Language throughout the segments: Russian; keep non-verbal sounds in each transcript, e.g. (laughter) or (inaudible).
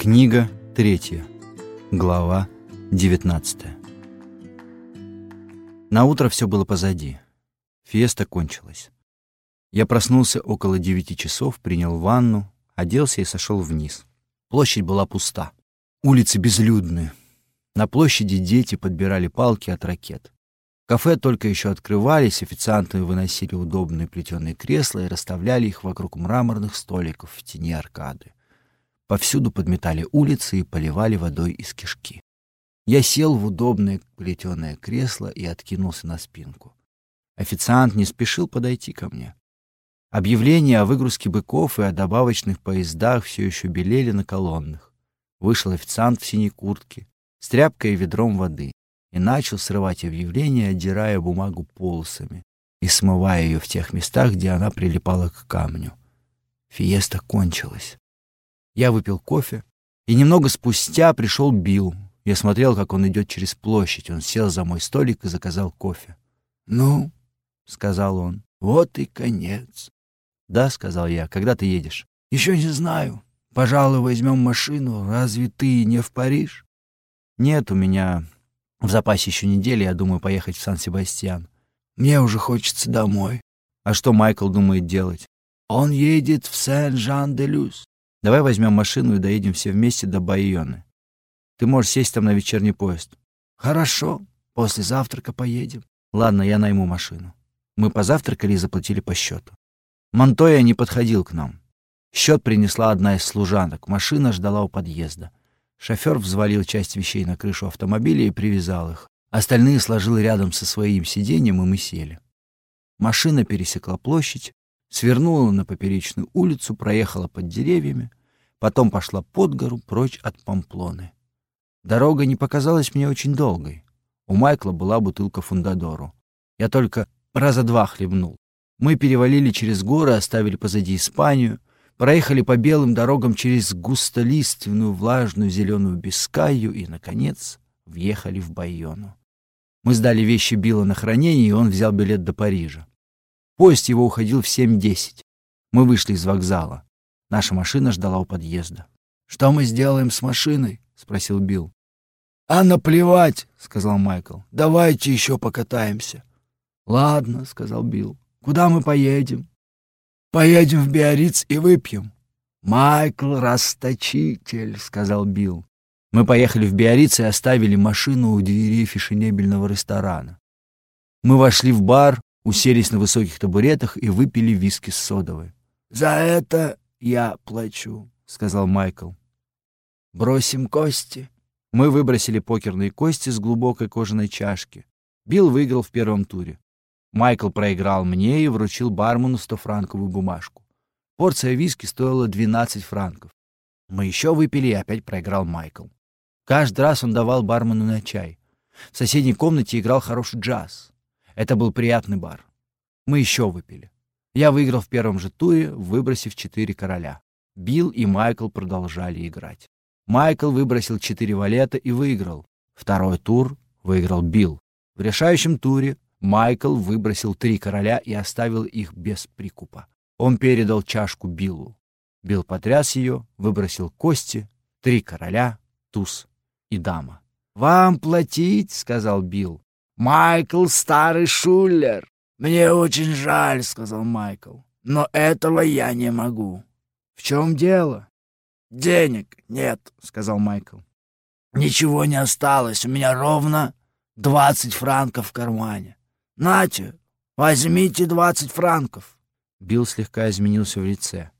Книга третья. Глава 19. На утро все было позади. Фиеста кончилась. Я проснулся около девяти часов, принял ванну, оделся и сошел вниз. Площадь была пуста. Улицы безлюдные. На площади дети подбирали палки от ракет. Кафе только еще открывались, официанты выносили удобные плетеные кресла и расставляли их вокруг мраморных столиков в тени аркады. Повсюду подметали улицы и поливали водой из кишки. Я сел в удобное плетеное кресло и откинулся на спинку. Официант не спешил подойти ко мне. Объявления о выгрузке быков и о добавочных поездах все еще белели на колоннах. Вышел официант в синей куртке, с тряпкой и ведром воды, и начал срывать объявления, отдирая бумагу полосами и смывая ее в тех местах, где она прилипала к камню. Фиеста кончилась. Я выпил кофе, и немного спустя пришел Билл. Я смотрел, как он идет через площадь. Он сел за мой столик и заказал кофе. «Ну?» — сказал он. «Вот и конец». «Да», — сказал я. «Когда ты едешь?» «Еще не знаю. Пожалуй, возьмем машину. Разве ты не в Париж?» «Нет, у меня в запасе еще недели. Я думаю поехать в Сан-Себастьян». «Мне уже хочется домой». «А что Майкл думает делать?» «Он едет в Сен-Жан-де-Люс». Давай возьмем машину и доедем все вместе до Байоны. Ты можешь сесть там на вечерний поезд. Хорошо, после завтрака поедем. Ладно, я найму машину. Мы позавтракали и заплатили по счету. Монтоя не подходил к нам. Счет принесла одна из служанок. Машина ждала у подъезда. Шофер взвалил часть вещей на крышу автомобиля и привязал их. Остальные сложил рядом со своим сиденьем, и мы сели. Машина пересекла площадь, свернула на поперечную улицу, проехала под деревьями, потом пошла под гору прочь от Памплоны. Дорога не показалась мне очень долгой. У Майкла была бутылка фундадору. Я только раза два хлебнул. Мы перевалили через горы, оставили позади Испанию, проехали по белым дорогам через густолиственную влажную зеленую Бискаю и, наконец, въехали в Байону. Мы сдали вещи Билла на хранение, и он взял билет до Парижа. Поезд его уходил в 7.10. Мы вышли из вокзала. Наша машина ждала у подъезда. «Что мы сделаем с машиной?» — спросил Билл. «А наплевать!» — сказал Майкл. «Давайте еще покатаемся». «Ладно», — сказал Билл. «Куда мы поедем?» «Поедем в Биарриц и выпьем». «Майкл — расточитель», — сказал Билл. Мы поехали в Биарриц и оставили машину у двери фешенебельного ресторана. Мы вошли в бар, уселись на высоких табуретах и выпили виски с содовой. «За это я плачу», — сказал Майкл. «Бросим кости». Мы выбросили покерные кости с глубокой кожаной чашки. Билл выиграл в первом туре. Майкл проиграл мне и вручил бармену стофранковую бумажку. Порция виски стоила 12 франков. Мы еще выпили, и опять проиграл Майкл. Каждый раз он давал бармену на чай. В соседней комнате играл хороший джаз. Это был приятный бар. Мы еще выпили. Я выиграл в первом же туре, выбросив четыре короля. Билл и Майкл продолжали играть. Майкл выбросил четыре валета и выиграл. Второй тур выиграл Билл. В решающем туре Майкл выбросил три короля и оставил их без прикупа. Он передал чашку Биллу. Билл потряс ее, выбросил кости, три короля, туз и дама. «Вам платить», — сказал Билл. Майкл старый шулер. Мне очень жаль, сказал Майкл. Но этого я не могу. В чем дело? Денег нет, сказал Майкл. Ничего не осталось. У меня ровно двадцать франков в кармане. Нате, возьмите двадцать франков. Билл слегка изменился в лице.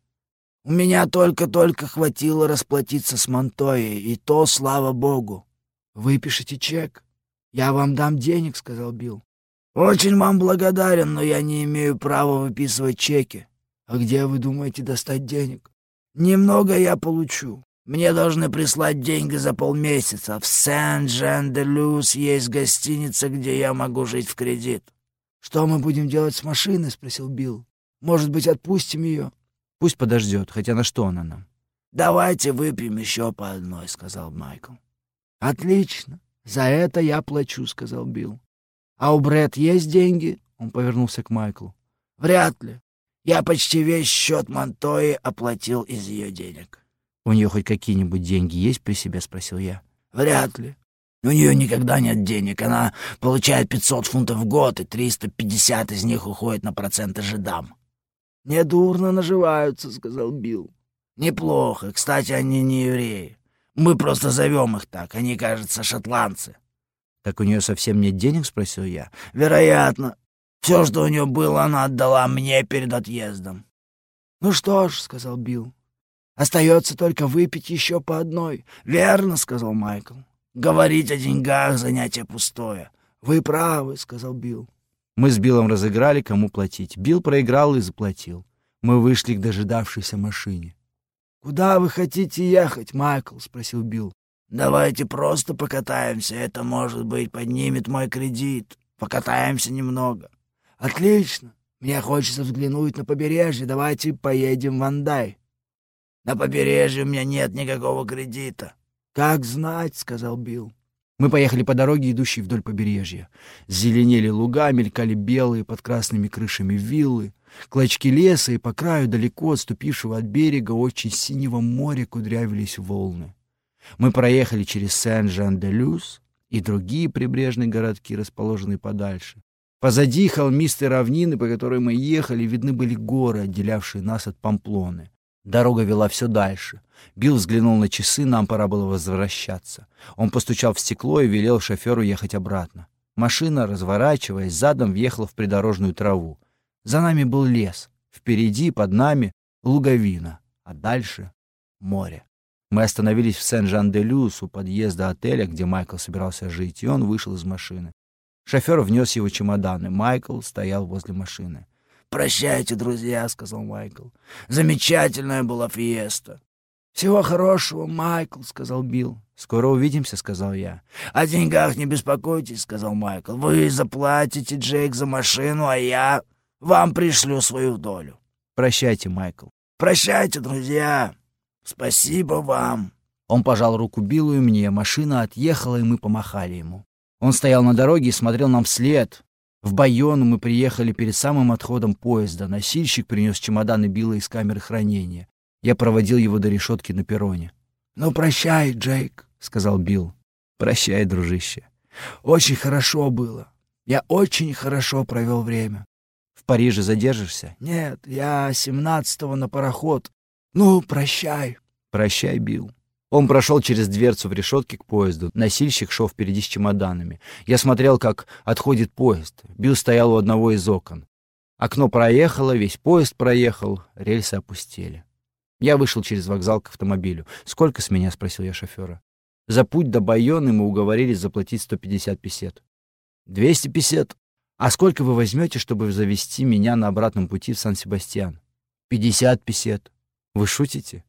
У меня только-только хватило расплатиться с Монтоей, и то, слава богу. Выпишите чек. «Я вам дам денег», — сказал Билл. «Очень вам благодарен, но я не имею права выписывать чеки». «А где вы думаете достать денег?» «Немного я получу. Мне должны прислать деньги за полмесяца. В Сен-Жен-де-Люс есть гостиница, где я могу жить в кредит». «Что мы будем делать с машиной?» — спросил Билл. «Может быть, отпустим ее?» «Пусть подождет, хотя на что она нам?» «Давайте выпьем еще по одной», — сказал Майкл. «Отлично. «За это я плачу», — сказал Билл. «А у Брэд есть деньги?» — он повернулся к Майклу. «Вряд ли. Я почти весь счет Монтои оплатил из ее денег». «У нее хоть какие-нибудь деньги есть при себе?» — спросил я. «Вряд ли. У нее никогда нет денег. Она получает 500 фунтов в год, и 350 из них уходит на проценты жидам». «Недурно наживаются», — сказал Билл. «Неплохо. Кстати, они не евреи. Мы просто зовем их так. Они, кажется, шотландцы». «Так у нее совсем нет денег?» — спросил я. «Вероятно. Все, что у нее было, она отдала мне перед отъездом». «Ну что ж», — сказал Билл, — «остается только выпить еще по одной». «Верно», — сказал Майкл. «Говорить о деньгах — занятие пустое». «Вы правы», — сказал Билл. Мы с Биллом разыграли, кому платить. Билл проиграл и заплатил. Мы вышли к дожидавшейся машине. «Куда вы хотите ехать, Майкл?» — спросил Билл. «Давайте просто покатаемся. Это, может быть, поднимет мой кредит. Покатаемся немного». «Отлично. Мне хочется взглянуть на побережье. Давайте поедем в Андай». «На побережье у меня нет никакого кредита». «Как знать», — сказал Билл. Мы поехали по дороге, идущей вдоль побережья. Зеленели луга, мелькали белые под красными крышами виллы, клочки леса, и по краю, далеко отступившего от берега, очень синего моря кудрявились волны. Мы проехали через Сен-Жан-де-Люс и другие прибрежные городки, расположенные подальше. Позади холмистой равнины, по которой мы ехали, видны были горы, отделявшие нас от Памплоны. Дорога вела все дальше. Билл взглянул на часы, нам пора было возвращаться. Он постучал в стекло и велел шоферу ехать обратно. Машина, разворачиваясь, задом въехала в придорожную траву. За нами был лес. Впереди, под нами, луговина. А дальше — море. Мы остановились в Сен-Жан-де-Люс у подъезда отеля, где Майкл собирался жить, и он вышел из машины. Шофер внес его чемоданы. Майкл стоял возле машины. «Прощайте, друзья», — сказал Майкл. «Замечательная была фиеста». «Всего хорошего, Майкл», — сказал Билл. «Скоро увидимся», — сказал я. «О деньгах не беспокойтесь», — сказал Майкл. «Вы заплатите, Джейк, за машину, а я вам пришлю свою долю». «Прощайте, Майкл». «Прощайте, друзья. Спасибо вам». Он пожал руку Биллу и мне. Машина отъехала, и мы помахали ему. Он стоял на дороге и смотрел нам вслед. В Байону мы приехали перед самым отходом поезда. Носильщик принес чемоданы Билла из камеры хранения. Я проводил его до решетки на перроне. «Ну, прощай, Джейк», — сказал Билл. «Прощай, дружище. Очень хорошо было. Я очень хорошо провел время». «В Париже задержишься?» «Нет, я семнадцатого на пароход. Ну, прощай». «Прощай, Билл». Он прошел через дверцу в решетке к поезду. Носильщик шел впереди с чемоданами. Я смотрел, как отходит поезд. Билл стоял у одного из окон. Окно проехало, весь поезд проехал, рельсы опустели. Я вышел через вокзал к автомобилю. «Сколько с меня?» — спросил я шофера. За путь до Байоны мы уговорились заплатить 150 песет. «200 песет. А сколько вы возьмете, чтобы завести меня на обратном пути в Сан-Себастьян?» «50 песет. Вы шутите?»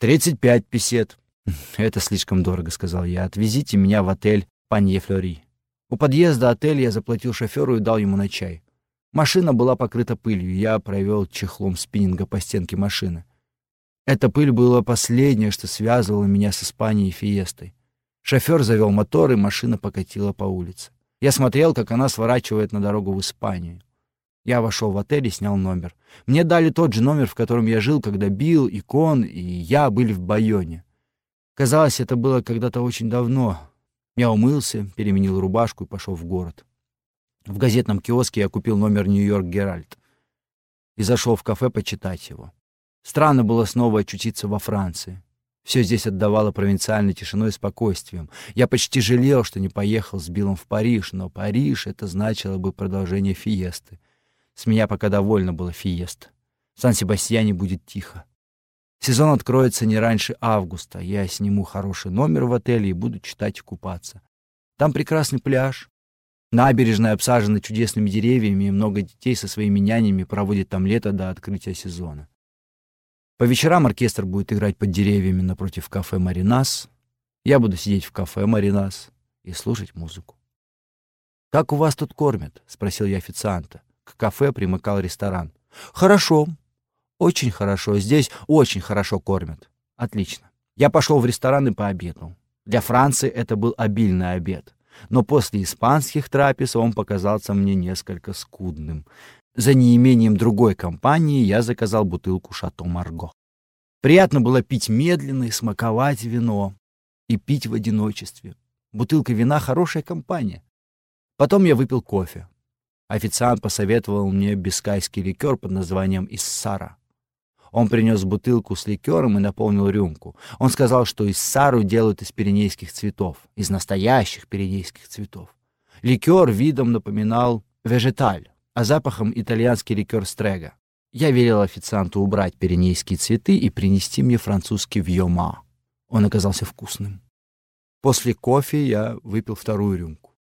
«35 песет. (laughs) «Это слишком дорого», — сказал я. «Отвезите меня в отель Панье Флори». У подъезда отеля я заплатил шоферу и дал ему на чай. Машина была покрыта пылью, я провел чехлом спиннинга по стенке машины. Эта пыль была последнее, что связывало меня с Испанией и Фиестой. Шофер завел мотор, и машина покатила по улице. Я смотрел, как она сворачивает на дорогу в Испанию. Я вошел в отель и снял номер. Мне дали тот же номер, в котором я жил, когда Билл и Кон и я были в Байоне. Казалось, это было когда-то очень давно. Я умылся, переменил рубашку и пошел в город. В газетном киоске я купил номер «Нью-Йорк Геральт» и зашел в кафе почитать его. Странно было снова очутиться во Франции. Все здесь отдавало провинциальной тишиной и спокойствием. Я почти жалел, что не поехал с Биллом в Париж, но Париж — это значило бы продолжение фиесты. С меня пока довольно было фиест. В Сан-Себастьяне будет тихо. Сезон откроется не раньше августа. Я сниму хороший номер в отеле и буду читать и купаться. Там прекрасный пляж. Набережная обсажена чудесными деревьями, и много детей со своими нянями проводят там лето до открытия сезона. По вечерам оркестр будет играть под деревьями напротив кафе «Маринас». Я буду сидеть в кафе «Маринас» и слушать музыку. «Как у вас тут кормят?» — спросил я официанта. К кафе примыкал ресторан. «Хорошо», очень хорошо. Здесь очень хорошо кормят. Отлично. Я пошел в ресторан и пообедал. Для Франции это был обильный обед. Но после испанских трапез он показался мне несколько скудным. За неимением другой компании я заказал бутылку «Шато Марго». Приятно было пить медленно и смаковать вино. И пить в одиночестве. Бутылка вина — хорошая компания. Потом я выпил кофе. Официант посоветовал мне бискайский ликер под названием «Иссара». Он принес бутылку с ликером и наполнил рюмку. Он сказал, что иссару делают из пиренейских цветов, из настоящих пиренейских цветов. Ликер видом напоминал вежеталь, а запахом итальянский ликер стрега. Я велел официанту убрать пиренейские цветы и принести мне французский вьома. Он оказался вкусным. После кофе я выпил вторую рюмку.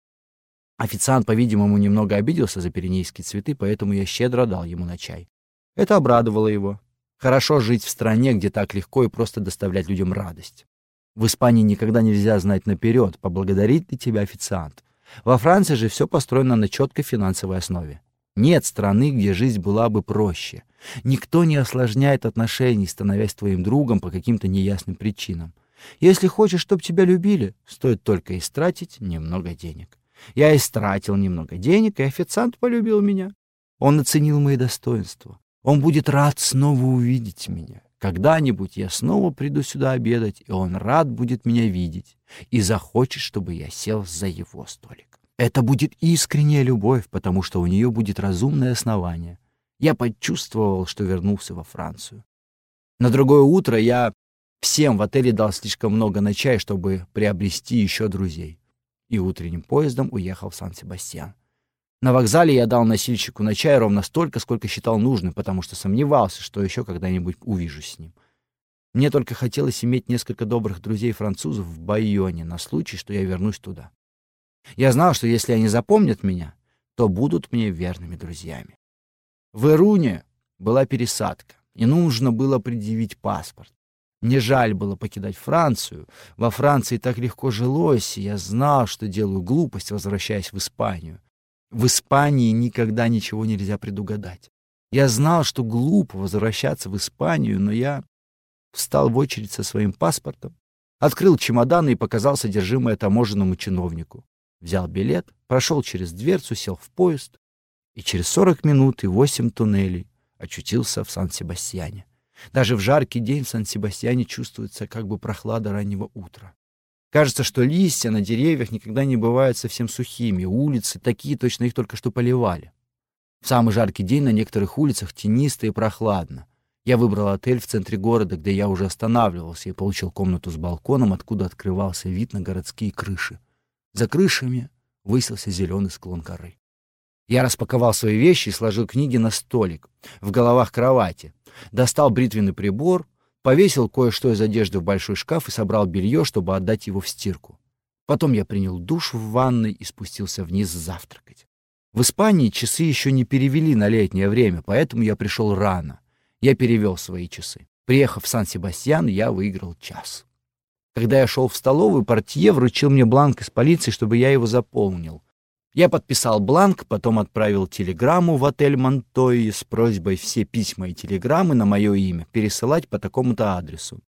Официант, по-видимому, немного обиделся за пиренейские цветы, поэтому я щедро дал ему на чай. Это обрадовало его. Хорошо жить в стране, где так легко и просто доставлять людям радость. В Испании никогда нельзя знать наперед, поблагодарит ли тебя официант. Во Франции же все построено на четкой финансовой основе. Нет страны, где жизнь была бы проще. Никто не осложняет отношений, становясь твоим другом по каким-то неясным причинам. Если хочешь, чтобы тебя любили, стоит только истратить немного денег. Я истратил немного денег, и официант полюбил меня. Он оценил мои достоинства. Он будет рад снова увидеть меня. Когда-нибудь я снова приду сюда обедать, и он рад будет меня видеть и захочет, чтобы я сел за его столик. Это будет искренняя любовь, потому что у нее будет разумное основание. Я почувствовал, что вернулся во Францию. На другое утро я всем в отеле дал слишком много на чай, чтобы приобрести еще друзей. И утренним поездом уехал в Сан-Себастьян. На вокзале я дал носильщику на чай ровно столько, сколько считал нужным, потому что сомневался, что еще когда-нибудь увижусь с ним. Мне только хотелось иметь несколько добрых друзей-французов в Байоне на случай, что я вернусь туда. Я знал, что если они запомнят меня, то будут мне верными друзьями. В Ируне была пересадка, и нужно было предъявить паспорт. Мне жаль было покидать Францию. Во Франции так легко жилось, и я знал, что делаю глупость, возвращаясь в Испанию. В Испании никогда ничего нельзя предугадать. Я знал, что глупо возвращаться в Испанию, но я встал в очередь со своим паспортом, открыл чемодан и показал содержимое таможенному чиновнику. Взял билет, прошел через дверцу, сел в поезд и через 40 минут и 8 туннелей очутился в Сан-Себастьяне. Даже в жаркий день в Сан-Себастьяне чувствуется как бы прохлада раннего утра. Кажется, что листья на деревьях никогда не бывают совсем сухими, улицы такие, точно их только что поливали. В самый жаркий день на некоторых улицах тенисто и прохладно. Я выбрал отель в центре города, где я уже останавливался, и получил комнату с балконом, откуда открывался вид на городские крыши. За крышами высился зеленый склон горы. Я распаковал свои вещи и сложил книги на столик, в головах кровати, достал бритвенный прибор, Повесил кое-что из одежды в большой шкаф и собрал белье, чтобы отдать его в стирку. Потом я принял душ в ванной и спустился вниз завтракать. В Испании часы еще не перевели на летнее время, поэтому я пришел рано. Я перевел свои часы. Приехав в Сан-Себастьян, я выиграл час. Когда я шел в столовую, портье вручил мне бланк из полиции, чтобы я его заполнил. Я подписал бланк, потом отправил телеграмму в отель Монтойи с просьбой все письма и телеграммы на мое имя пересылать по такому-то адресу.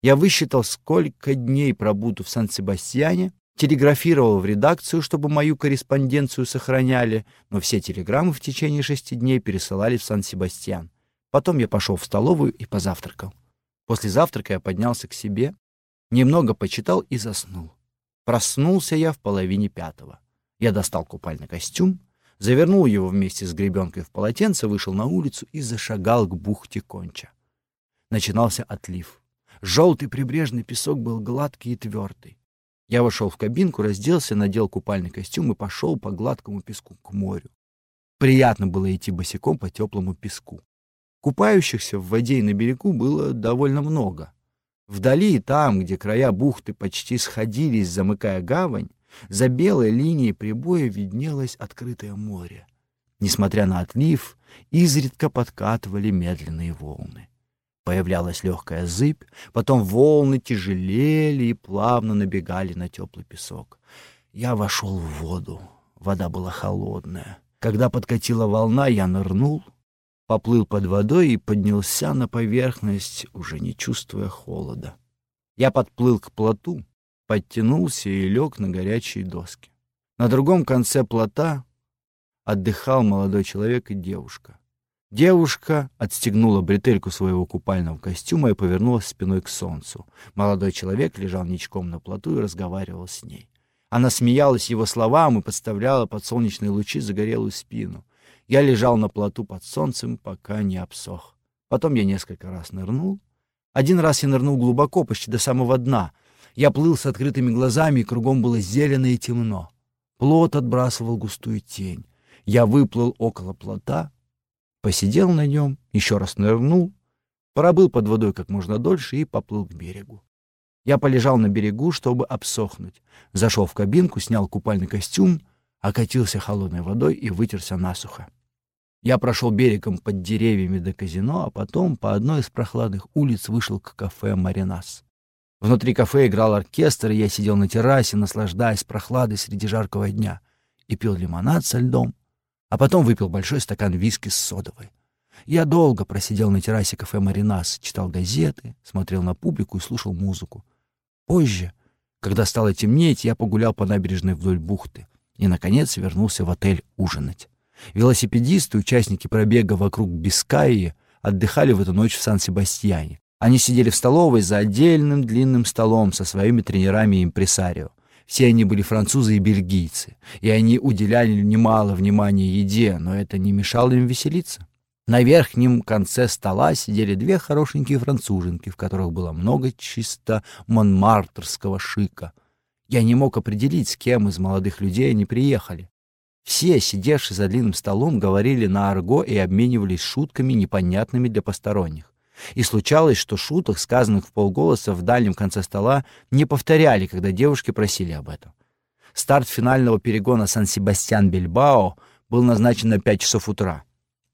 Я высчитал, сколько дней пробуду в Сан-Себастьяне, телеграфировал в редакцию, чтобы мою корреспонденцию сохраняли, но все телеграммы в течение шести дней пересылали в Сан-Себастьян. Потом я пошел в столовую и позавтракал. После завтрака я поднялся к себе, немного почитал и заснул. Проснулся я в половине пятого. Я достал купальный костюм, завернул его вместе с гребенкой в полотенце, вышел на улицу и зашагал к бухте Конча. Начинался отлив. Желтый прибрежный песок был гладкий и твердый. Я вошел в кабинку, разделся, надел купальный костюм и пошел по гладкому песку к морю. Приятно было идти босиком по теплому песку. Купающихся в воде и на берегу было довольно много. Вдали, там, где края бухты почти сходились, замыкая гавань, за белой линией прибоя виднелось открытое море. Несмотря на отлив, изредка подкатывали медленные волны. Появлялась легкая зыбь, потом волны тяжелели и плавно набегали на теплый песок. Я вошел в воду. Вода была холодная. Когда подкатила волна, я нырнул, поплыл под водой и поднялся на поверхность, уже не чувствуя холода. Я подплыл к плоту, подтянулся и лег на горячие доски. На другом конце плота отдыхал молодой человек и девушка. Девушка отстегнула бретельку своего купального костюма и повернулась спиной к солнцу. Молодой человек лежал ничком на плоту и разговаривал с ней. Она смеялась его словам и подставляла под солнечные лучи загорелую спину. Я лежал на плоту под солнцем, пока не обсох. Потом я несколько раз нырнул. Один раз я нырнул глубоко, почти до самого дна. Я плыл с открытыми глазами, и кругом было зелено и темно. Плот отбрасывал густую тень. Я выплыл около плота, посидел на нем, еще раз нырнул, пробыл под водой как можно дольше и поплыл к берегу. Я полежал на берегу, чтобы обсохнуть. Зашел в кабинку, снял купальный костюм, окатился холодной водой и вытерся насухо. Я прошел берегом под деревьями до казино, а потом по одной из прохладных улиц вышел к кафе «Маринас». Внутри кафе играл оркестр, и я сидел на террасе, наслаждаясь прохладой среди жаркого дня, и пил лимонад со льдом, а потом выпил большой стакан виски с содовой. Я долго просидел на террасе кафе «Маринас», читал газеты, смотрел на публику и слушал музыку. Позже, когда стало темнеть, я погулял по набережной вдоль бухты и, наконец, вернулся в отель ужинать. Велосипедисты, участники пробега вокруг Бискайи, отдыхали в эту ночь в Сан-Себастьяне. Они сидели в столовой за отдельным длинным столом со своими тренерами и импресарио. Все они были французы и бельгийцы, и они уделяли немало внимания еде, но это не мешало им веселиться. На верхнем конце стола сидели две хорошенькие француженки, в которых было много чисто монмартрского шика. Я не мог определить, с кем из молодых людей они приехали. Все, сидевшие за длинным столом, говорили на арго и обменивались шутками, непонятными для посторонних. И случалось, что шуток, сказанных в полголоса в дальнем конце стола, не повторяли, когда девушки просили об этом. Старт финального перегона Сан-Себастьян-Бильбао был назначен на 5 часов утра.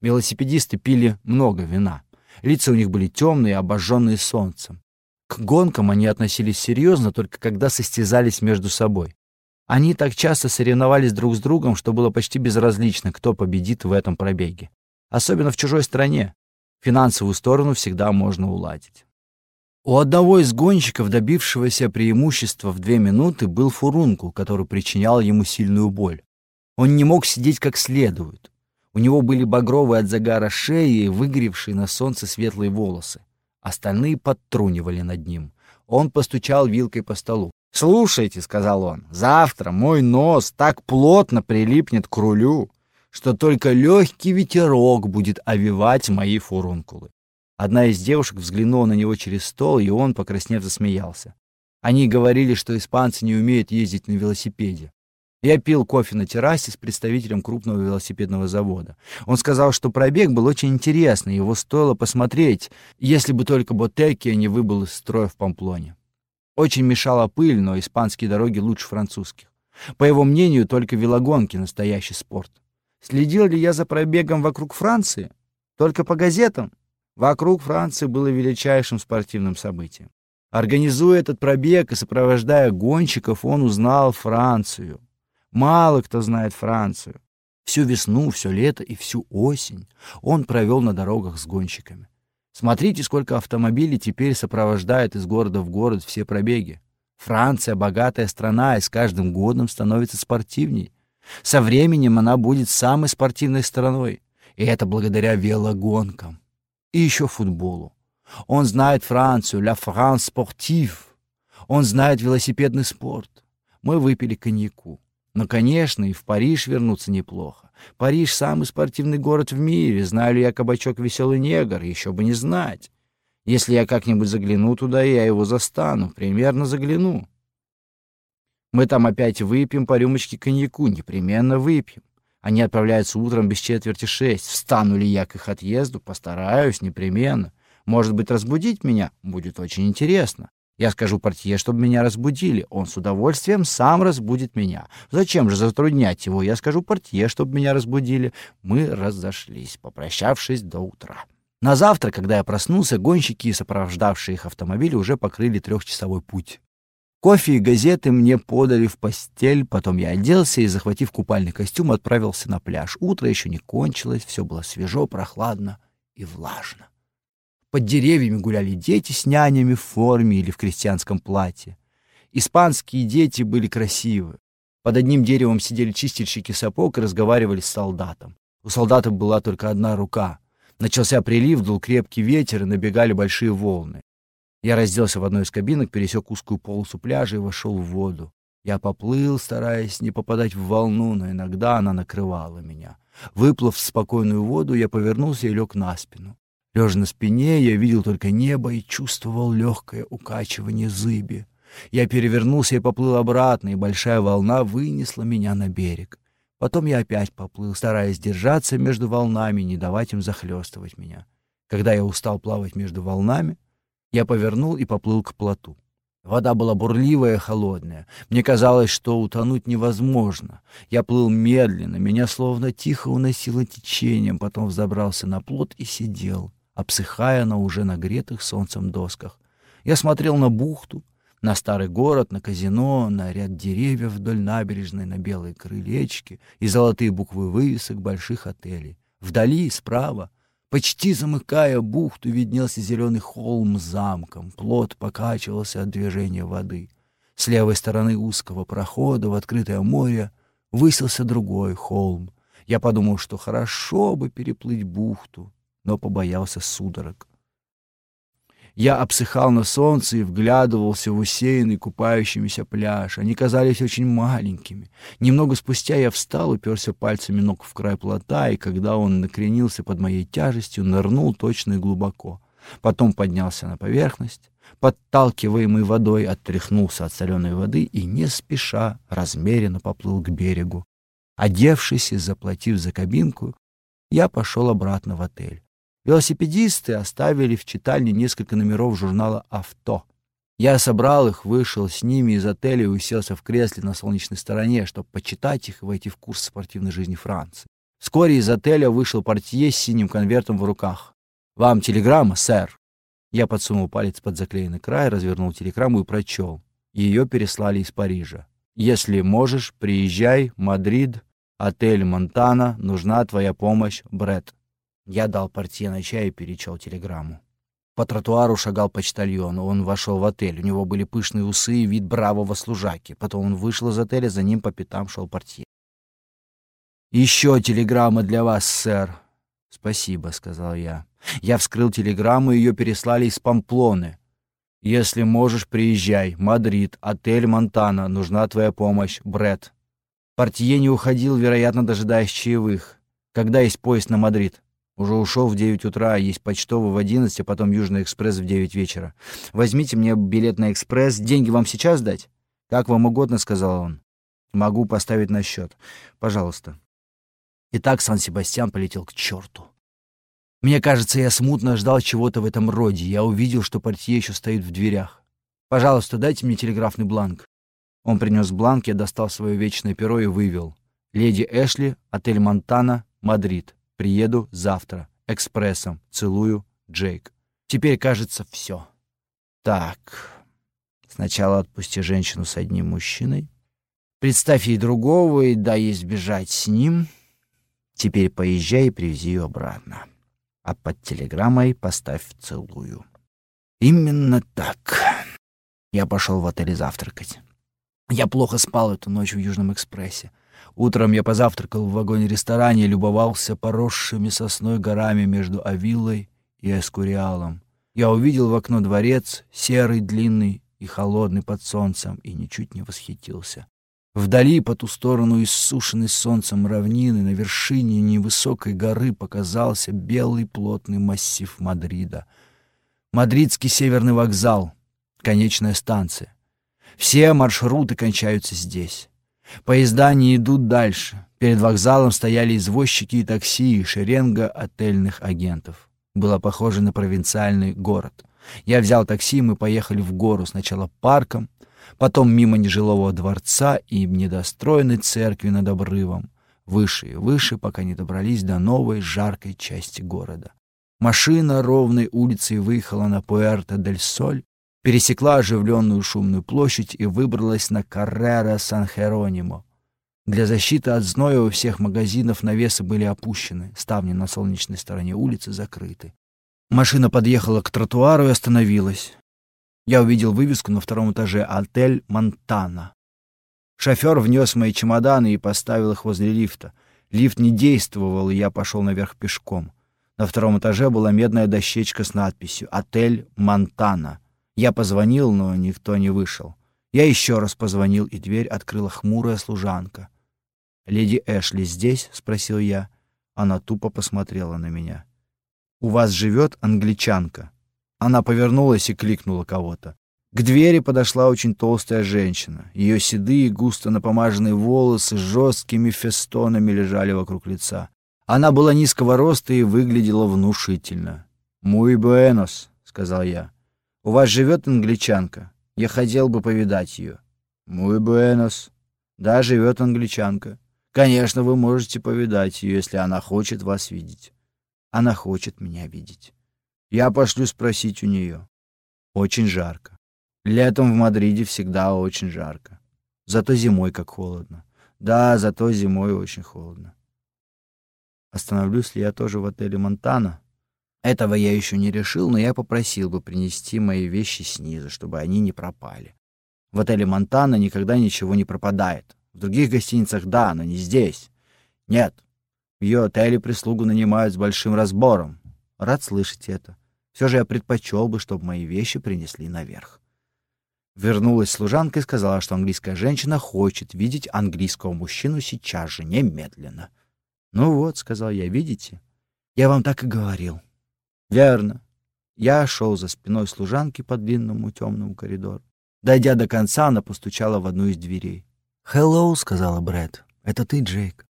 Велосипедисты пили много вина. Лица у них были темные, обожженные солнцем. К гонкам они относились серьезно, только когда состязались между собой. Они так часто соревновались друг с другом, что было почти безразлично, кто победит в этом пробеге. Особенно в чужой стране, Финансовую сторону всегда можно уладить. У одного из гонщиков, добившегося преимущества в две минуты, был фурункул, который причинял ему сильную боль. Он не мог сидеть как следует. У него были багровые от загара шеи и выгоревшие на солнце светлые волосы. Остальные подтрунивали над ним. Он постучал вилкой по столу. «Слушайте», — сказал он, — «завтра мой нос так плотно прилипнет к рулю, что только легкий ветерок будет овивать мои фурункулы. Одна из девушек взглянула на него через стол, и он, покраснев, засмеялся. Они говорили, что испанцы не умеют ездить на велосипеде. Я пил кофе на террасе с представителем крупного велосипедного завода. Он сказал, что пробег был очень интересный, его стоило посмотреть, если бы только Ботеки не выбыл из строя в Памплоне. Очень мешала пыль, но испанские дороги лучше французских. По его мнению, только велогонки — настоящий спорт. Следил ли я за пробегом вокруг Франции? Только по газетам? Вокруг Франции было величайшим спортивным событием. Организуя этот пробег и сопровождая гонщиков, он узнал Францию. Мало кто знает Францию. Всю весну, все лето и всю осень он провел на дорогах с гонщиками. Смотрите, сколько автомобилей теперь сопровождают из города в город все пробеги. Франция — богатая страна, и с каждым годом становится спортивней. Со временем она будет самой спортивной стороной, и это благодаря велогонкам. И еще футболу. Он знает Францию, «La France Sportive». Он знает велосипедный спорт. Мы выпили коньяку. Но, конечно, и в Париж вернуться неплохо. Париж — самый спортивный город в мире. Знаю ли я кабачок «Веселый негр»? Еще бы не знать. Если я как-нибудь загляну туда, я его застану. Примерно загляну. Мы там опять выпьем по рюмочке коньяку, непременно выпьем. Они отправляются утром без четверти шесть. Встану ли я к их отъезду? Постараюсь, непременно. Может быть, разбудить меня? Будет очень интересно. Я скажу портье, чтобы меня разбудили. Он с удовольствием сам разбудит меня. Зачем же затруднять его? Я скажу портье, чтобы меня разбудили. Мы разошлись, попрощавшись до утра. На завтра, когда я проснулся, гонщики сопровождавшие их автомобили уже покрыли трехчасовой путь. Кофе и газеты мне подали в постель, потом я оделся и, захватив купальный костюм, отправился на пляж. Утро еще не кончилось, все было свежо, прохладно и влажно. Под деревьями гуляли дети с нянями в форме или в крестьянском платье. Испанские дети были красивы. Под одним деревом сидели чистильщики сапог и разговаривали с солдатом. У солдата была только одна рука. Начался прилив, дул крепкий ветер и набегали большие волны. Я разделся в одной из кабинок, пересек узкую полосу пляжа и вошел в воду. Я поплыл, стараясь не попадать в волну, но иногда она накрывала меня. Выплыв в спокойную воду, я повернулся и лег на спину. Лежа на спине, я видел только небо и чувствовал легкое укачивание зыби. Я перевернулся и поплыл обратно, и большая волна вынесла меня на берег. Потом я опять поплыл, стараясь держаться между волнами, не давать им захлестывать меня. Когда я устал плавать между волнами, я повернул и поплыл к плоту. Вода была бурливая и холодная. Мне казалось, что утонуть невозможно. Я плыл медленно, меня словно тихо уносило течением, потом взобрался на плот и сидел, обсыхая на уже нагретых солнцем досках. Я смотрел на бухту, на старый город, на казино, на ряд деревьев вдоль набережной, на белые крылечки и золотые буквы вывесок больших отелей. Вдали, справа, Почти замыкая бухту, виднелся зеленый холм с замком. Плот покачивался от движения воды. С левой стороны узкого прохода в открытое море высился другой холм. Я подумал, что хорошо бы переплыть бухту, но побоялся судорог. Я обсыхал на солнце и вглядывался в усеянный купающимися пляж. Они казались очень маленькими. Немного спустя я встал, уперся пальцами ног в край плота, и когда он накренился под моей тяжестью, нырнул точно и глубоко. Потом поднялся на поверхность, подталкиваемый водой, оттряхнулся от соленой воды и, не спеша, размеренно поплыл к берегу. Одевшись и заплатив за кабинку, я пошел обратно в отель. Велосипедисты оставили в читальне несколько номеров журнала «Авто». Я собрал их, вышел с ними из отеля и уселся в кресле на солнечной стороне, чтобы почитать их и войти в курс спортивной жизни Франции. Вскоре из отеля вышел портье с синим конвертом в руках. «Вам телеграмма, сэр?» Я подсунул палец под заклеенный край, развернул телеграмму и прочел. Ее переслали из Парижа. «Если можешь, приезжай, Мадрид, отель Монтана, нужна твоя помощь, Брет. Я дал портье на чай и перечел телеграмму. По тротуару шагал почтальон. Он вошел в отель. У него были пышные усы и вид бравого служаки. Потом он вышел из отеля, за ним по пятам шел портье. «Еще телеграмма для вас, сэр». «Спасибо», — сказал я. Я вскрыл телеграмму, ее переслали из Памплоны. «Если можешь, приезжай. Мадрид, отель Монтана. Нужна твоя помощь. Брет. Портье не уходил, вероятно, дожидаясь чаевых. Когда есть поезд на Мадрид? Уже ушел в 9 утра, есть почтовый в 11, а потом Южный экспресс в 9 вечера. Возьмите мне билет на экспресс. Деньги вам сейчас дать? Как вам угодно, сказал он. Могу поставить на счет. Пожалуйста. Итак, Сан-Себастьян полетел к черту. Мне кажется, я смутно ждал чего-то в этом роде. Я увидел, что портье еще стоит в дверях. «Пожалуйста, дайте мне телеграфный бланк». Он принес бланк, я достал свое вечное перо и вывел. «Леди Эшли, отель Монтана, Мадрид». Приеду завтра. Экспрессом. Целую, Джейк. Теперь, кажется, все. Так. Сначала отпусти женщину с одним мужчиной. Представь ей другого и дай ей сбежать с ним. Теперь поезжай и привези ее обратно. А под телеграммой поставь «целую». Именно так. Я пошел в отель завтракать. Я плохо спал эту ночь в Южном экспрессе. Утром я позавтракал в вагоне-ресторане и любовался поросшими сосной горами между Авиллой и Эскуриалом. Я увидел в окно дворец, серый, длинный и холодный под солнцем, и ничуть не восхитился. Вдали, по ту сторону иссушенной солнцем равнины, на вершине невысокой горы показался белый плотный массив Мадрида. Мадридский северный вокзал, конечная станция. Все маршруты кончаются здесь. Поезда не идут дальше. Перед вокзалом стояли извозчики и такси, и шеренга отельных агентов. Было похоже на провинциальный город. Я взял такси, и мы поехали в гору, сначала парком, потом мимо нежилого дворца и недостроенной церкви над обрывом, выше и выше, пока не добрались до новой жаркой части города. Машина ровной улицей выехала на Пуэрто-дель-Соль, пересекла оживленную шумную площадь и выбралась на Каррера Сан-Херонимо. Для защиты от зноя у всех магазинов навесы были опущены, ставни на солнечной стороне улицы закрыты. Машина подъехала к тротуару и остановилась. Я увидел вывеску на втором этаже «Отель Монтана». Шофер внес мои чемоданы и поставил их возле лифта. Лифт не действовал, и я пошел наверх пешком. На втором этаже была медная дощечка с надписью «Отель Монтана». Я позвонил, но никто не вышел. Я еще раз позвонил, и дверь открыла хмурая служанка. «Леди Эшли здесь?» — спросил я. Она тупо посмотрела на меня. «У вас живет англичанка?» Она повернулась и кликнула кого-то. К двери подошла очень толстая женщина. Ее седые, густо напомаженные волосы с жесткими фестонами лежали вокруг лица. Она была низкого роста и выглядела внушительно. «Муй буэнос», — сказал я. «У вас живет англичанка. Я хотел бы повидать ее». «Муй буэнос». «Да, живет англичанка. Конечно, вы можете повидать ее, если она хочет вас видеть. Она хочет меня видеть. Я пошлю спросить у нее. Очень жарко. Летом в Мадриде всегда очень жарко. Зато зимой как холодно. Да, зато зимой очень холодно. Остановлюсь ли я тоже в отеле «Монтана»? Этого я еще не решил, но я попросил бы принести мои вещи снизу, чтобы они не пропали. В отеле «Монтана» никогда ничего не пропадает. В других гостиницах — да, но не здесь. Нет, в ее отеле прислугу нанимают с большим разбором. Рад слышать это. Все же я предпочел бы, чтобы мои вещи принесли наверх. Вернулась служанка и сказала, что английская женщина хочет видеть английского мужчину сейчас же, немедленно. «Ну вот», — сказал я, — «видите? Я вам так и говорил». «Верно». Я шел за спиной служанки по длинному темному коридору. Дойдя до конца, она постучала в одну из дверей. «Хеллоу», — сказала Брэд. «Это ты, Джейк?»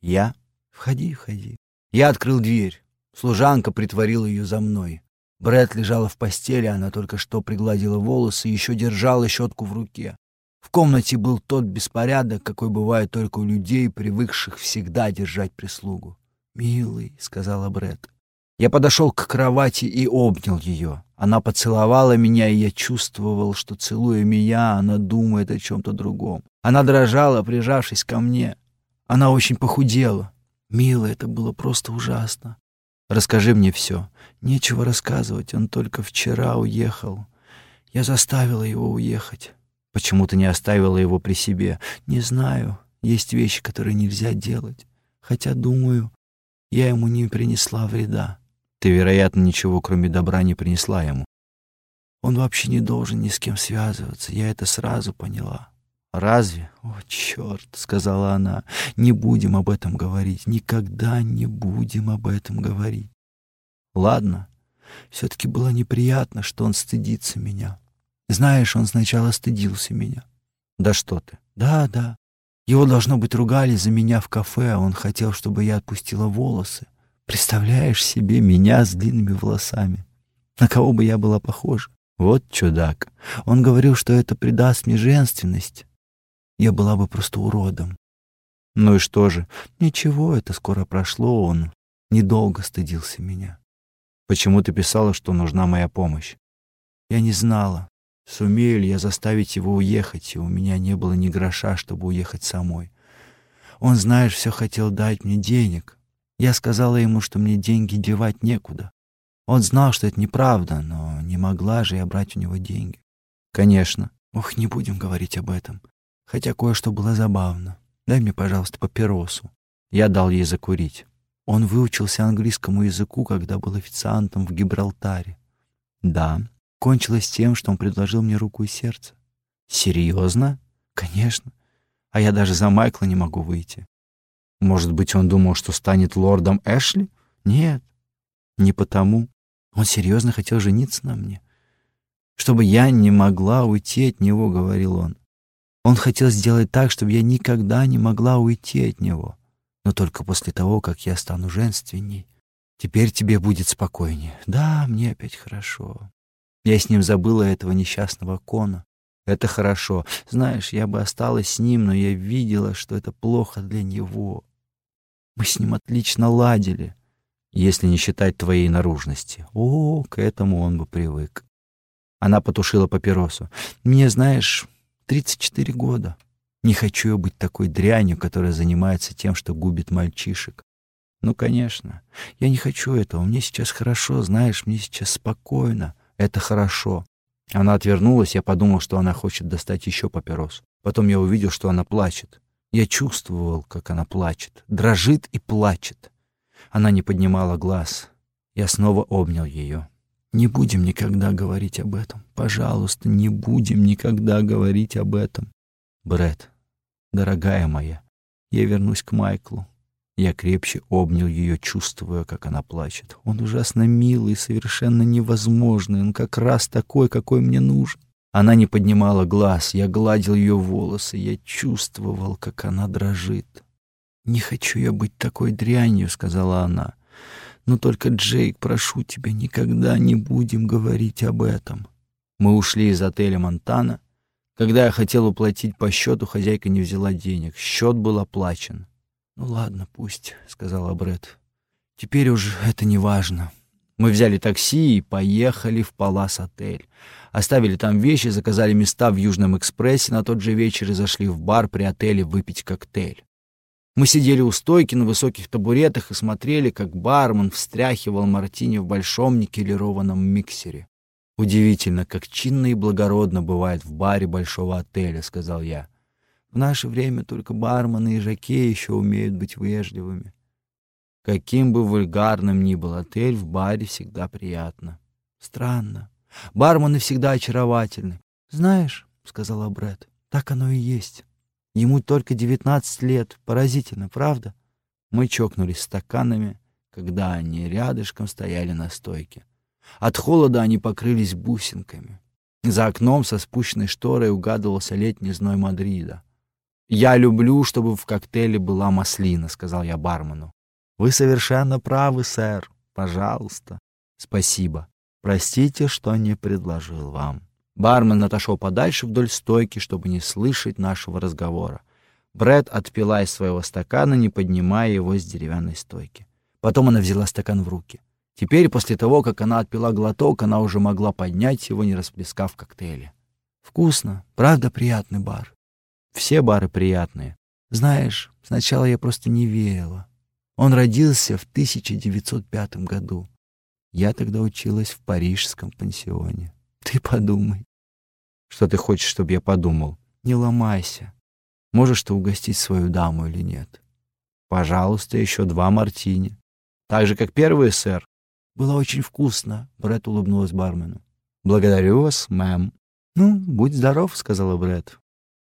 «Я?» «Входи, входи». Я открыл дверь. Служанка притворила ее за мной. Брэд лежала в постели, она только что пригладила волосы и еще держала щетку в руке. В комнате был тот беспорядок, какой бывает только у людей, привыкших всегда держать прислугу. «Милый», — сказала Брэд. Я подошел к кровати и обнял ее. Она поцеловала меня, и я чувствовал, что, целуя меня, она думает о чем-то другом. Она дрожала, прижавшись ко мне. Она очень похудела. «Милый, это было просто ужасно. Расскажи мне все». «Нечего рассказывать, он только вчера уехал. Я заставила его уехать». Почему ты не оставила его при себе? Не знаю. Есть вещи, которые нельзя делать. Хотя, думаю, я ему не принесла вреда. Ты, вероятно, ничего, кроме добра, не принесла ему. Он вообще не должен ни с кем связываться. Я это сразу поняла. Разве? О, черт, сказала она. Не будем об этом говорить. Никогда не будем об этом говорить. Ладно. Все-таки было неприятно, что он стыдится меня. Знаешь, он сначала стыдился меня. Да что ты? Да, да. Его, должно быть, ругали за меня в кафе, а он хотел, чтобы я отпустила волосы. Представляешь себе меня с длинными волосами? На кого бы я была похожа? Вот чудак. Он говорил, что это придаст мне женственность. Я была бы просто уродом. Ну и что же? Ничего, это скоро прошло, он недолго стыдился меня. Почему ты писала, что нужна моя помощь? Я не знала. Сумею ли я заставить его уехать, и у меня не было ни гроша, чтобы уехать самой. Он, знаешь, все хотел дать мне денег. Я сказала ему, что мне деньги девать некуда. Он знал, что это неправда, но не могла же я брать у него деньги. Конечно. Ох, не будем говорить об этом. Хотя кое-что было забавно. Дай мне, пожалуйста, папиросу. Я дал ей закурить. Он выучился английскому языку, когда был официантом в Гибралтаре. Да, кончилось тем, что он предложил мне руку и сердце. Серьезно? Конечно. А я даже за Майкла не могу выйти. Может быть, он думал, что станет лордом Эшли? Нет, не потому. Он серьезно хотел жениться на мне. Чтобы я не могла уйти от него, говорил он. Он хотел сделать так, чтобы я никогда не могла уйти от него. Но только после того, как я стану женственней. Теперь тебе будет спокойнее. Да, мне опять хорошо. Я с ним забыла этого несчастного Кона. Это хорошо. Знаешь, я бы осталась с ним, но я видела, что это плохо для него. Мы с ним отлично ладили. Если не считать твоей наружности. О, к этому он бы привык. Она потушила папиросу. Мне, знаешь, 34 года. Не хочу я быть такой дрянью, которая занимается тем, что губит мальчишек. Ну, конечно. Я не хочу этого. Мне сейчас хорошо, знаешь, мне сейчас спокойно. Это хорошо. Она отвернулась, я подумал, что она хочет достать еще папирос. Потом я увидел, что она плачет. Я чувствовал, как она плачет, дрожит и плачет. Она не поднимала глаз. Я снова обнял ее. «Не будем никогда говорить об этом. Пожалуйста, не будем никогда говорить об этом. Бред, дорогая моя, я вернусь к Майклу. Я крепче обнял ее, чувствуя, как она плачет. Он ужасно милый, совершенно невозможный. Он как раз такой, какой мне нужен. Она не поднимала глаз. Я гладил ее волосы. Я чувствовал, как она дрожит. «Не хочу я быть такой дрянью», — сказала она. «Но только, Джейк, прошу тебя, никогда не будем говорить об этом». Мы ушли из отеля «Монтана». Когда я хотел уплатить по счету, хозяйка не взяла денег. Счет был оплачен. «Ну ладно, пусть», — сказала Бред. «Теперь уж это не важно». Мы взяли такси и поехали в Палас-отель. Оставили там вещи, заказали места в Южном экспрессе на тот же вечер и зашли в бар при отеле выпить коктейль. Мы сидели у стойки на высоких табуретах и смотрели, как бармен встряхивал мартини в большом никелированном миксере. «Удивительно, как чинно и благородно бывает в баре большого отеля», — сказал я. «В наше время только бармены и жаки еще умеют быть вежливыми». Каким бы вульгарным ни был отель, в баре всегда приятно. Странно. Бармены всегда очаровательны. «Знаешь», — сказала Брэд, — «так оно и есть». Ему только девятнадцать лет. Поразительно, правда? Мы чокнулись стаканами, когда они рядышком стояли на стойке. От холода они покрылись бусинками. За окном со спущенной шторой угадывался летний зной Мадрида. «Я люблю, чтобы в коктейле была маслина», — сказал я бармену. «Вы совершенно правы, сэр. Пожалуйста». «Спасибо. Простите, что не предложил вам». Бармен отошел подальше вдоль стойки, чтобы не слышать нашего разговора. Брэд отпила из своего стакана, не поднимая его с деревянной стойки. Потом она взяла стакан в руки. Теперь, после того, как она отпила глоток, она уже могла поднять его, не расплескав коктейли. «Вкусно. Правда, приятный бар?» «Все бары приятные. Знаешь, сначала я просто не верила. Он родился в 1905 году. Я тогда училась в парижском пансионе. Ты подумай. Что ты хочешь, чтобы я подумал? Не ломайся. Можешь ты угостить свою даму или нет? Пожалуйста, еще два мартини. Так же, как первый, сэр. Было очень вкусно, Брэд улыбнулась бармену. Благодарю вас, мэм. Ну, будь здоров, сказала Брэд.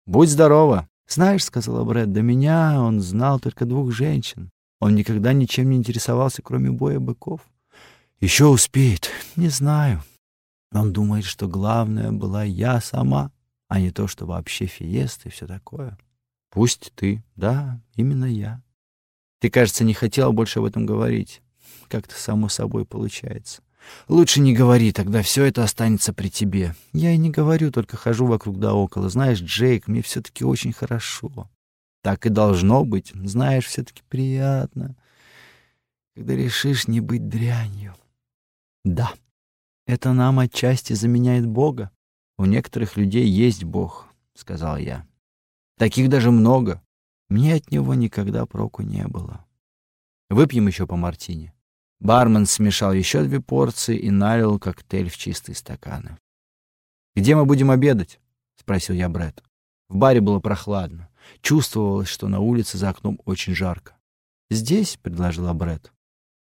Будь здорова. Знаешь, сказала Брэд, до меня он знал только двух женщин. Он никогда ничем не интересовался, кроме боя быков. Еще успеет, не знаю. Он думает, что главное была я сама, а не то, что вообще фиеста и все такое. Пусть ты. Да, именно я. Ты, кажется, не хотела больше об этом говорить. Как-то само собой получается. Лучше не говори, тогда все это останется при тебе. Я и не говорю, только хожу вокруг да около. Знаешь, Джейк, мне все-таки очень хорошо. Так и должно быть. Знаешь, все-таки приятно, когда решишь не быть дрянью. Да. Это нам отчасти заменяет Бога. У некоторых людей есть Бог, сказал я. Таких даже много. Мне от него никогда проку не было. Выпьем еще по мартине. Бармен смешал еще две порции и налил коктейль в чистые стаканы. Где мы будем обедать? спросил я Брэд. В баре было прохладно. Чувствовалось, что на улице за окном очень жарко. Здесь, предложила Брэд.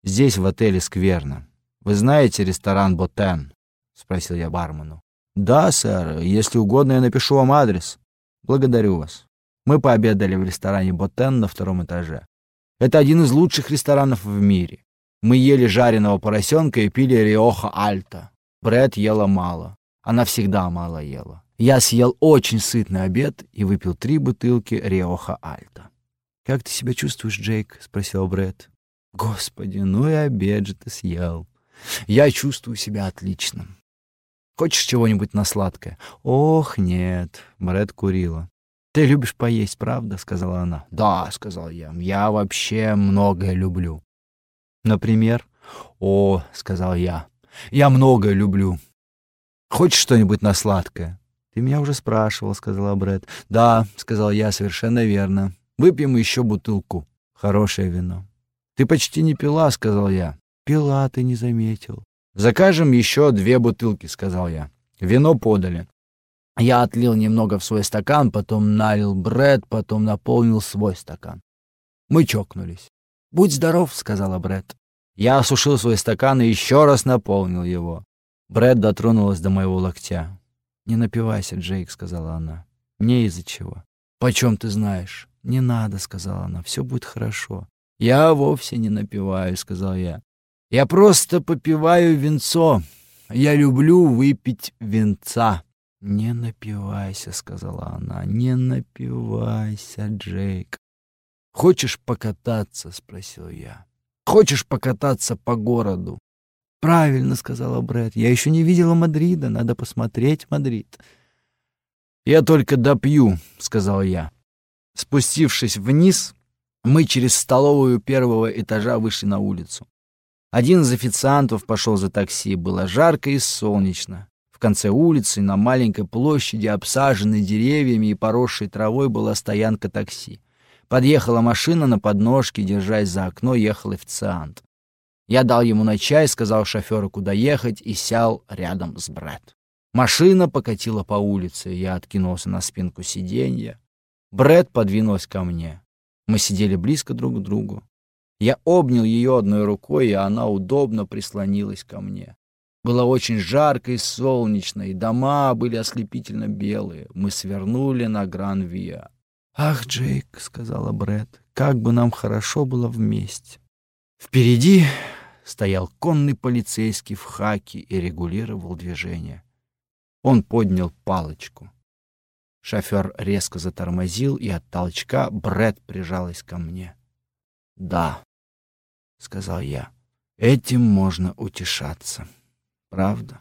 Здесь в отеле скверно. «Вы знаете ресторан «Ботен»?» — спросил я бармену. «Да, сэр. Если угодно, я напишу вам адрес. Благодарю вас. Мы пообедали в ресторане «Ботен» на втором этаже. Это один из лучших ресторанов в мире. Мы ели жареного поросенка и пили риоха альта. Брэд ела мало. Она всегда мало ела. Я съел очень сытный обед и выпил три бутылки риоха альта. «Как ты себя чувствуешь, Джейк?» — спросил Брэд. «Господи, ну и обед же ты съел!» Я чувствую себя отлично. Хочешь чего-нибудь на сладкое? Ох, нет, Брэд курила. Ты любишь поесть, правда? сказала она. Да, сказал я. Я вообще многое люблю. Например? О, сказал я. Я многое люблю. Хочешь что-нибудь на сладкое? Ты меня уже спрашивал, сказала Брэд. Да, сказал я, совершенно верно. Выпьем еще бутылку. Хорошее вино. Ты почти не пила, сказал я. Пила ты не заметил. Закажем еще две бутылки, сказал я. Вино подали. Я отлил немного в свой стакан, потом налил Брэд, потом наполнил свой стакан. Мы чокнулись. «Будь здоров», — сказала Брэд. Я осушил свой стакан и еще раз наполнил его. Брэд дотронулась до моего локтя. «Не напивайся, Джейк», — сказала она. «Не из-за чего». «Почем ты знаешь?» «Не надо», — сказала она. «Все будет хорошо». «Я вовсе не напиваю», — сказал я. «Я просто попиваю винцо. Я люблю выпить винца». «Не напивайся», — сказала она. «Не напивайся, Джейк». «Хочешь покататься?» — спросил я. «Хочешь покататься по городу?» «Правильно», — сказала Брэд. «Я еще не видела Мадрида. Надо посмотреть Мадрид». «Я только допью», — сказал я. Спустившись вниз, мы через столовую первого этажа вышли на улицу. Один из официантов пошел за такси. Было жарко и солнечно. В конце улицы, на маленькой площади, обсаженной деревьями и поросшей травой, была стоянка такси. Подъехала машина на подножке, держась за окно, ехал официант. Я дал ему на чай, сказал шоферу, куда ехать, и сел рядом с Брэд. Машина покатила по улице, я откинулся на спинку сиденья. Брэд подвинулась ко мне. Мы сидели близко друг к другу. Я обнял ее одной рукой, и она удобно прислонилась ко мне. Было очень жарко и солнечно, и дома были ослепительно белые. Мы свернули на Гран-Виа. «Ах, Джейк», — сказала Брэд, — «как бы нам хорошо было вместе». Впереди стоял конный полицейский в хаке и регулировал движение. Он поднял палочку. Шофер резко затормозил, и от толчка Брэд прижалась ко мне. «Да», — сказал я, — «этим можно утешаться. Правда?»